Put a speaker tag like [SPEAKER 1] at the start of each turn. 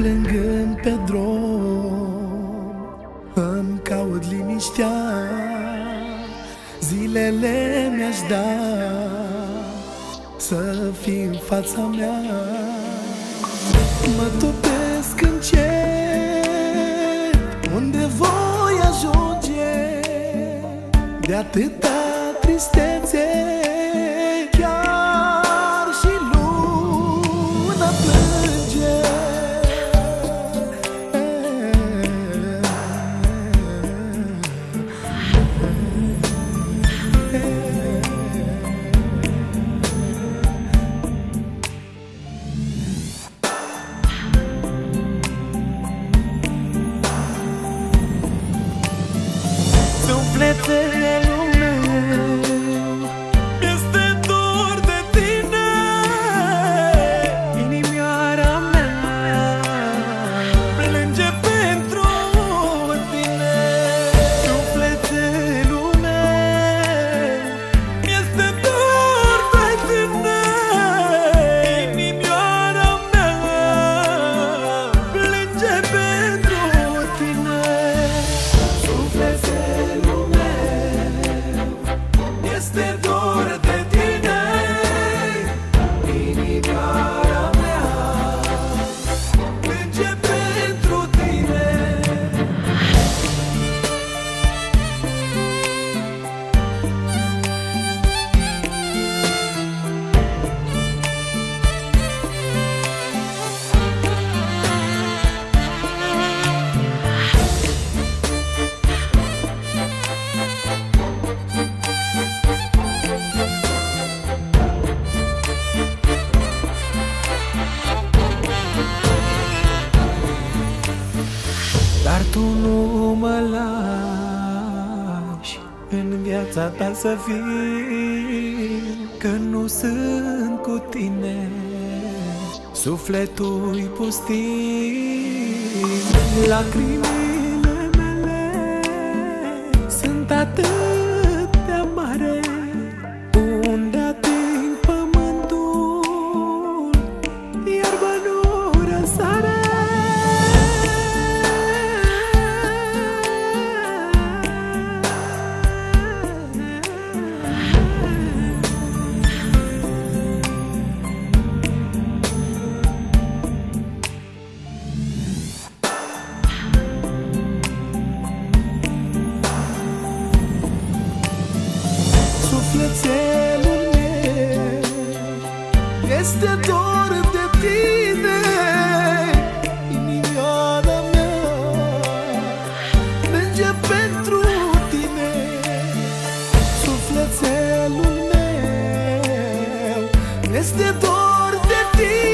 [SPEAKER 1] Merg plângând pe drum Îmi caut liniștea. Zilele mi-aș da Să fii în fața mea. Mă topesc în cer Unde voi ajunge De atâta It's a în viața ta să fii Că nu sunt cu tine. Sufletul-i pustit Lacrimile mele sunt atât viselul meu Este dor de tine Inimioara mea. Merge pentru tine Sufletelul meu Este dor de tine.